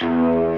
Música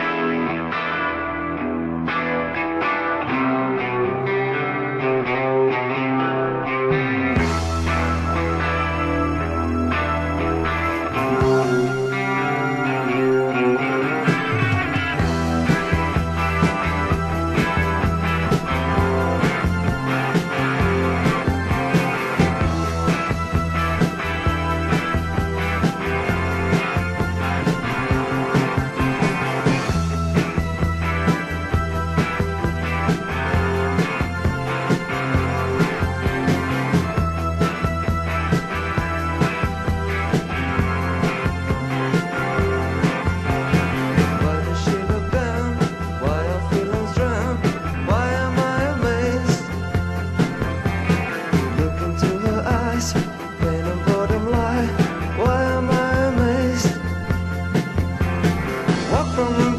from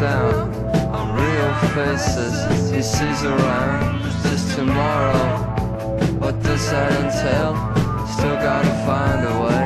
down on real faces he sees around. Just tomorrow, what does that entail? Still gotta find a way.